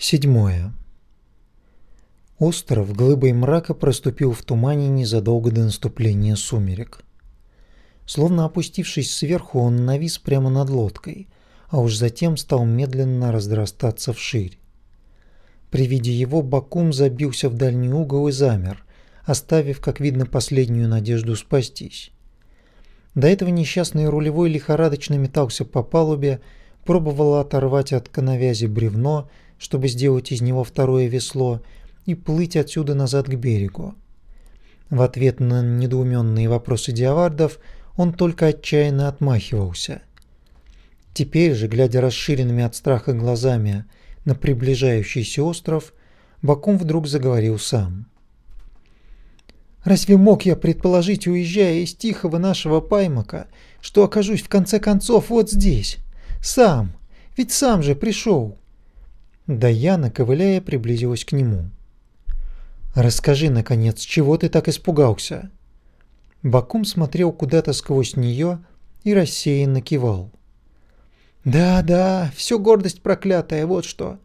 Седьмое. Остров глыбой мрака проступил в тумане незадолго до наступления сумерек. Словно опустившись сверху, он навис прямо над лодкой, а уж затем стал медленно разрастаться вширь. При виде его Бакум забился в дальний угол и замер, оставив, как видно, последнюю надежду спастись. До этого несчастный рулевой лихорадочно метался по палубе, пробовал оторвать от коновязи бревно, чтобы сделать из него второе весло и плыть отсюда назад к берегу. В ответ на недоуменные вопросы диавардов он только отчаянно отмахивался. Теперь же, глядя расширенными от страха глазами на приближающийся остров, Бакум вдруг заговорил сам. «Разве мог я предположить, уезжая из тихого нашего паймака, что окажусь в конце концов вот здесь? Сам! Ведь сам же пришел!» Даяна, ковыляя, приблизилась к нему. «Расскажи, наконец, чего ты так испугался?» Бакум смотрел куда-то сквозь нее и рассеянно кивал. «Да, да, все гордость проклятая, вот что.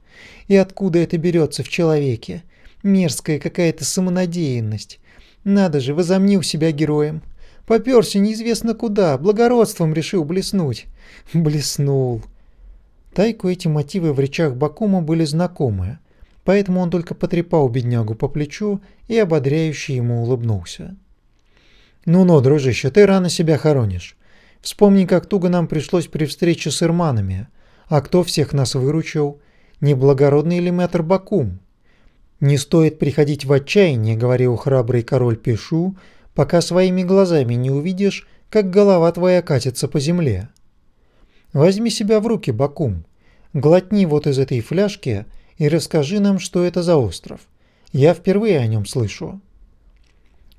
И откуда это берется в человеке? Мерзкая какая-то самонадеянность. Надо же, возомнил себя героем. Попёрся неизвестно куда, благородством решил блеснуть. Блеснул. Тайку эти мотивы в речах Бакума были знакомы, поэтому он только потрепал беднягу по плечу и ободряюще ему улыбнулся. «Ну-ну, дружище, ты рано себя хоронишь. Вспомни, как туго нам пришлось при встрече с ирманами. А кто всех нас выручил? Неблагородный ли мэтр Бакум? Не стоит приходить в отчаяние, говорил храбрый король Пишу, пока своими глазами не увидишь, как голова твоя катится по земле. Возьми себя в руки, Бакум. Глотни вот из этой фляжки и расскажи нам, что это за остров. Я впервые о нем слышу».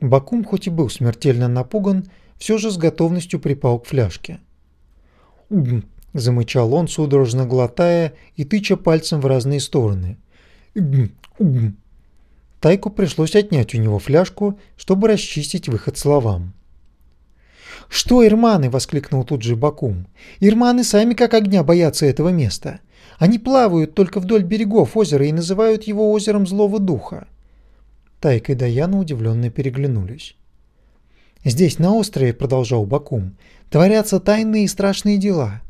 Бакум, хоть и был смертельно напуган, все же с готовностью припал к фляжке. «Угм», – замычал он, судорожно глотая и тыча пальцем в разные стороны. «Угм, угм». Тайку пришлось отнять у него фляжку, чтобы расчистить выход словам. «Что, ирманы?» – воскликнул тут же Бакум. «Ирманы сами как огня боятся этого места. Они плавают только вдоль берегов озера и называют его озером злого духа». Тайка и Даяна удивленно переглянулись. «Здесь, на острове, – продолжал Бакум, – творятся тайные и страшные дела.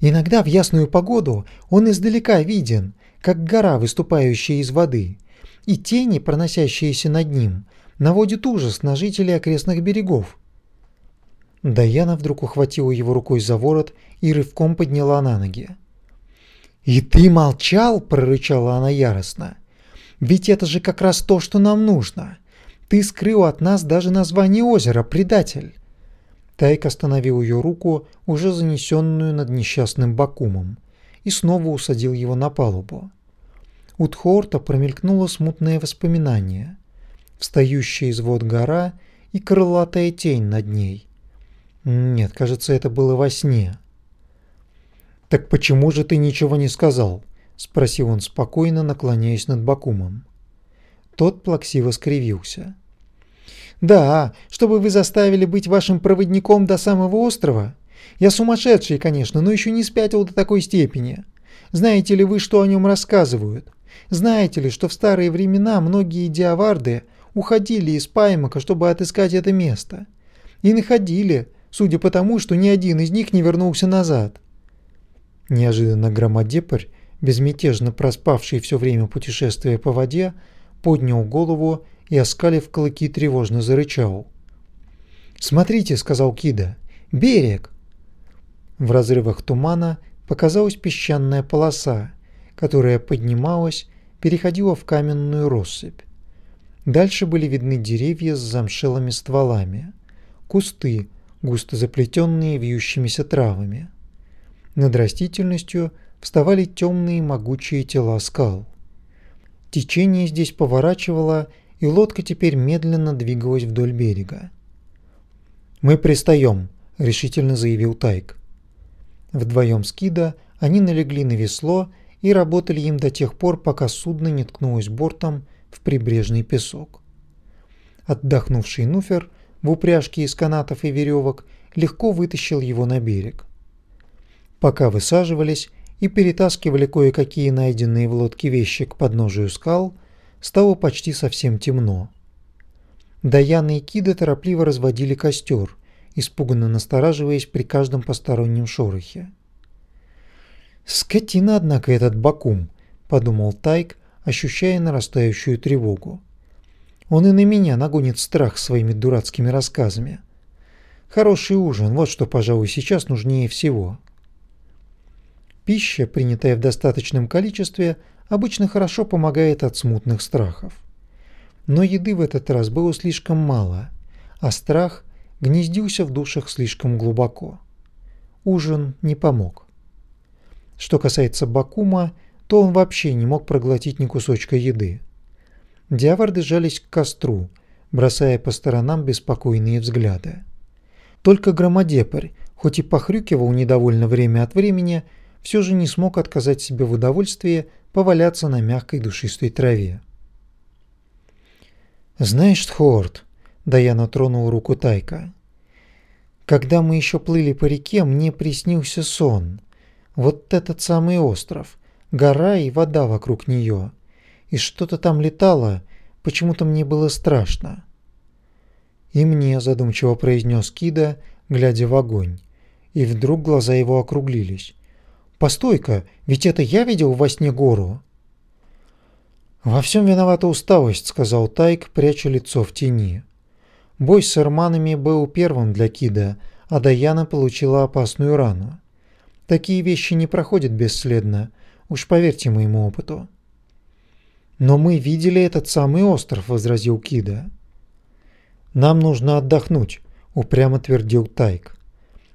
Иногда в ясную погоду он издалека виден, как гора, выступающая из воды, и тени, проносящиеся над ним, наводят ужас на жителей окрестных берегов. Даяна вдруг ухватила его рукой за ворот и рывком подняла на ноги. «И ты молчал?» – прорычала она яростно. «Ведь это же как раз то, что нам нужно. Ты скрыл от нас даже название озера, предатель!» Тайк остановил ее руку, уже занесенную над несчастным Бакумом, и снова усадил его на палубу. У Тхорта промелькнуло смутное воспоминание. Встающая из вод гора и крылатая тень над ней. Нет, кажется, это было во сне. «Так почему же ты ничего не сказал?» – спросил он спокойно, наклоняясь над Бакумом. Тот плаксиво скривился. «Да, чтобы вы заставили быть вашим проводником до самого острова? Я сумасшедший, конечно, но еще не спятил до такой степени. Знаете ли вы, что о нем рассказывают? Знаете ли, что в старые времена многие диаварды уходили из Паймака, чтобы отыскать это место? И находили, судя по тому, что ни один из них не вернулся назад. Неожиданно громадепарь, безмятежно проспавший все время путешествия по воде, поднял голову и, оскалив клыки, тревожно зарычал. «Смотрите», — сказал Кида, — «берег!» В разрывах тумана показалась песчаная полоса, которая поднималась, переходила в каменную россыпь. Дальше были видны деревья с замшелыми стволами, кусты, густо заплетенные вьющимися травами. Над растительностью вставали темные могучие тела скал. Течение здесь поворачивало, и лодка теперь медленно двигалась вдоль берега. «Мы пристаем», — решительно заявил Тайк. Вдвоем с Кида они налегли на весло и работали им до тех пор, пока судно не ткнулось бортом в прибрежный песок. Отдохнувший Нуфер в упряжке из канатов и веревок легко вытащил его на берег. Пока высаживались, и перетаскивали кое-какие найденные в лодке вещи к подножию скал, стало почти совсем темно. Даяна и Кида торопливо разводили костер, испуганно настораживаясь при каждом постороннем шорохе. «Скотина, однако, этот Бакум», – подумал Тайк, ощущая нарастающую тревогу. «Он и на меня нагонит страх своими дурацкими рассказами. Хороший ужин – вот что, пожалуй, сейчас нужнее всего». Пища, принятая в достаточном количестве, обычно хорошо помогает от смутных страхов. Но еды в этот раз было слишком мало, а страх гнездился в душах слишком глубоко. Ужин не помог. Что касается Бакума, то он вообще не мог проглотить ни кусочка еды. Диаварды жались к костру, бросая по сторонам беспокойные взгляды. Только громадепарь, хоть и похрюкивал недовольно время от времени, все же не смог отказать себе в удовольствии поваляться на мягкой душистой траве. «Знаешь, Тхорд», — Даяна тронул руку Тайка, — «когда мы еще плыли по реке, мне приснился сон. Вот этот самый остров, гора и вода вокруг нее. И что-то там летало, почему-то мне было страшно». «И мне», — задумчиво произнес Кида, глядя в огонь. И вдруг глаза его округлились. «Постой-ка, ведь это я видел во сне гору?» «Во всем виновата усталость», — сказал Тайк, пряча лицо в тени. Бой с арманами был первым для Кида, а Даяна получила опасную рану. Такие вещи не проходят бесследно, уж поверьте моему опыту. «Но мы видели этот самый остров», — возразил Кида. «Нам нужно отдохнуть», — упрямо твердил Тайк.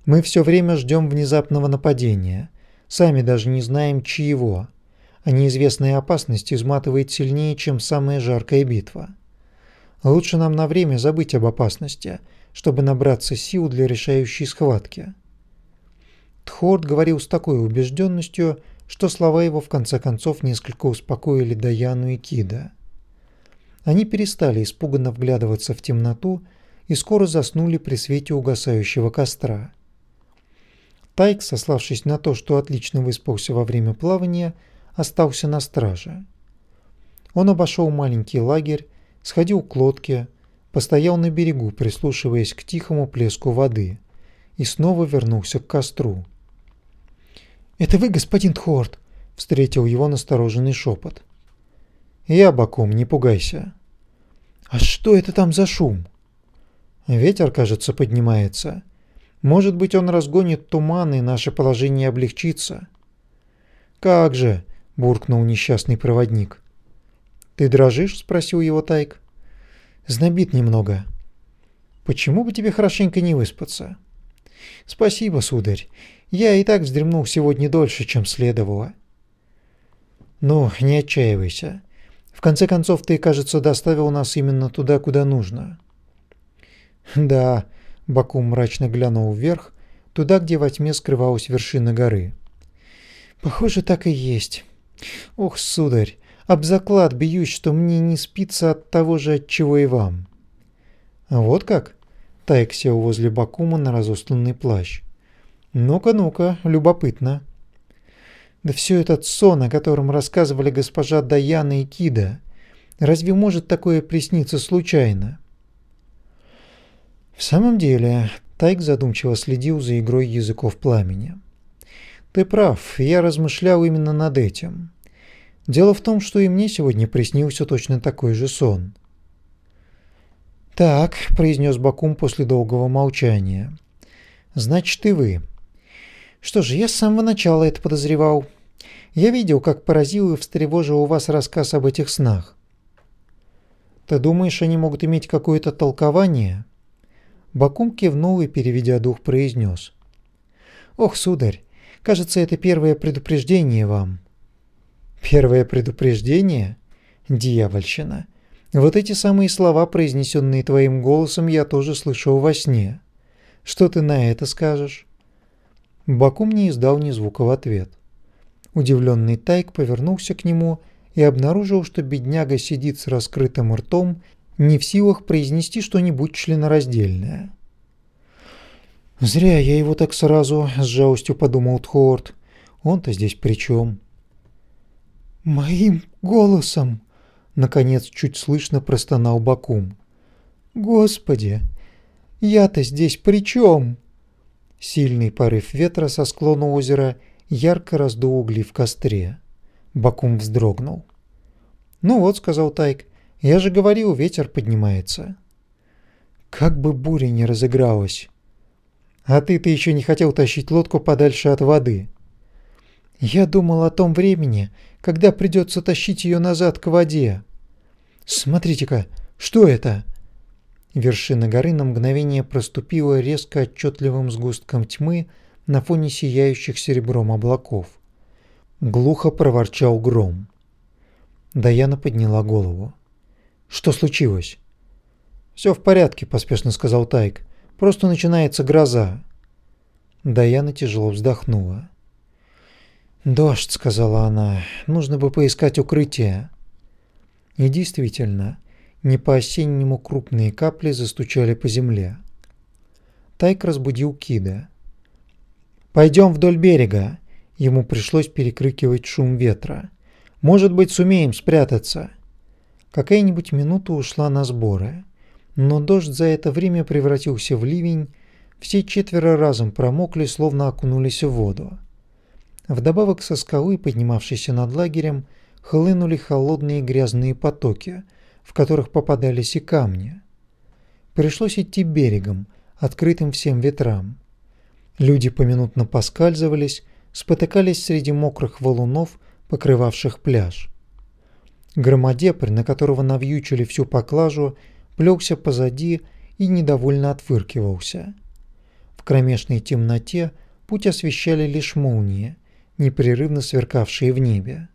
«Мы все время ждем внезапного нападения. Сами даже не знаем, чьего. А неизвестная опасность изматывает сильнее, чем самая жаркая битва. Лучше нам на время забыть об опасности, чтобы набраться сил для решающей схватки. Тхорд говорил с такой убежденностью, что слова его в конце концов несколько успокоили Даяну и Кида. Они перестали испуганно вглядываться в темноту и скоро заснули при свете угасающего костра. Тайк, сославшись на то, что отлично выспался во время плавания, остался на страже. Он обошел маленький лагерь, сходил к лодке, постоял на берегу, прислушиваясь к тихому плеску воды, и снова вернулся к костру. «Это вы, господин Тхорд?» – встретил его настороженный шепот. «Я, Бакум, не пугайся». «А что это там за шум?» «Ветер, кажется, поднимается. Может быть, он разгонит туман, и наше положение облегчится. Как же, буркнул несчастный проводник. Ты дрожишь? спросил его Тайк. Знобит немного. Почему бы тебе хорошенько не выспаться? Спасибо, сударь. Я и так вздремнул сегодня дольше, чем следовало. Ну, не отчаивайся. В конце концов, ты, кажется, доставил нас именно туда, куда нужно. Да, Бакум мрачно глянул вверх, туда, где во тьме скрывалась вершина горы. «Похоже, так и есть. Ох, сударь, об заклад бьюсь, что мне не спится от того же, от чего и вам». «А вот как?» Тайк сел возле Бакума на разосланный плащ. «Ну-ка, ну-ка, любопытно». «Да все этот сон, о котором рассказывали госпожа Даяна и Кида. Разве может такое присниться случайно?» В самом деле, Тайк задумчиво следил за игрой языков пламени. Ты прав, я размышлял именно над этим. Дело в том, что и мне сегодня приснился точно такой же сон. «Так», — произнес Бакум после долгого молчания. «Значит, и вы. Что же, я с самого начала это подозревал. Я видел, как поразил и встревожил у вас рассказ об этих снах. Ты думаешь, они могут иметь какое-то толкование?» Бакум кивнул и, переведя дух, произнес. «Ох, сударь, кажется, это первое предупреждение вам». «Первое предупреждение? Дьявольщина. Вот эти самые слова, произнесенные твоим голосом, я тоже слышал во сне. Что ты на это скажешь?» Бакум не издал ни звука в ответ. Удивленный Тайк повернулся к нему и обнаружил, что бедняга сидит с раскрытым ртом не в силах произнести что-нибудь членораздельное. «Зря я его так сразу», — с жалостью подумал Тхорд. Он-то здесь при чем? «Моим голосом!» — наконец чуть слышно простонал Бакум. «Господи, я-то здесь при чем?» Сильный порыв ветра со склона озера ярко раздул угли в костре. Бакум вздрогнул. «Ну вот», — сказал Тайк, — «я же говорил, ветер поднимается». Как бы буря не разыгралась. А ты-то еще не хотел тащить лодку подальше от воды. Я думал о том времени, когда придется тащить ее назад к воде. Смотрите-ка, что это? Вершина горы на мгновение проступила резко отчетливым сгустком тьмы на фоне сияющих серебром облаков. Глухо проворчал гром. Даяна подняла голову. «Что случилось?» «Все в порядке», – поспешно сказал Тайк. «Просто начинается гроза». Даяна тяжело вздохнула. «Дождь», – сказала она. «Нужно бы поискать укрытие». И действительно, не по-осеннему крупные капли застучали по земле. Тайк разбудил Кида. «Пойдем вдоль берега!» Ему пришлось перекрикивать шум ветра. «Может быть, сумеем спрятаться!» Какая-нибудь минута ушла на сборы. Но дождь за это время превратился в ливень, все четверо разом промокли, словно окунулись в воду. Вдобавок со скалы, поднимавшейся над лагерем, хлынули холодные грязные потоки, в которых попадались и камни. Пришлось идти берегом, открытым всем ветрам. Люди поминутно поскальзывались, спотыкались среди мокрых валунов, покрывавших пляж. Громадепрь, на которого навьючили всю поклажу, плёкся позади и недовольно отвыркивался. В кромешной темноте путь освещали лишь молнии, непрерывно сверкавшие в небе.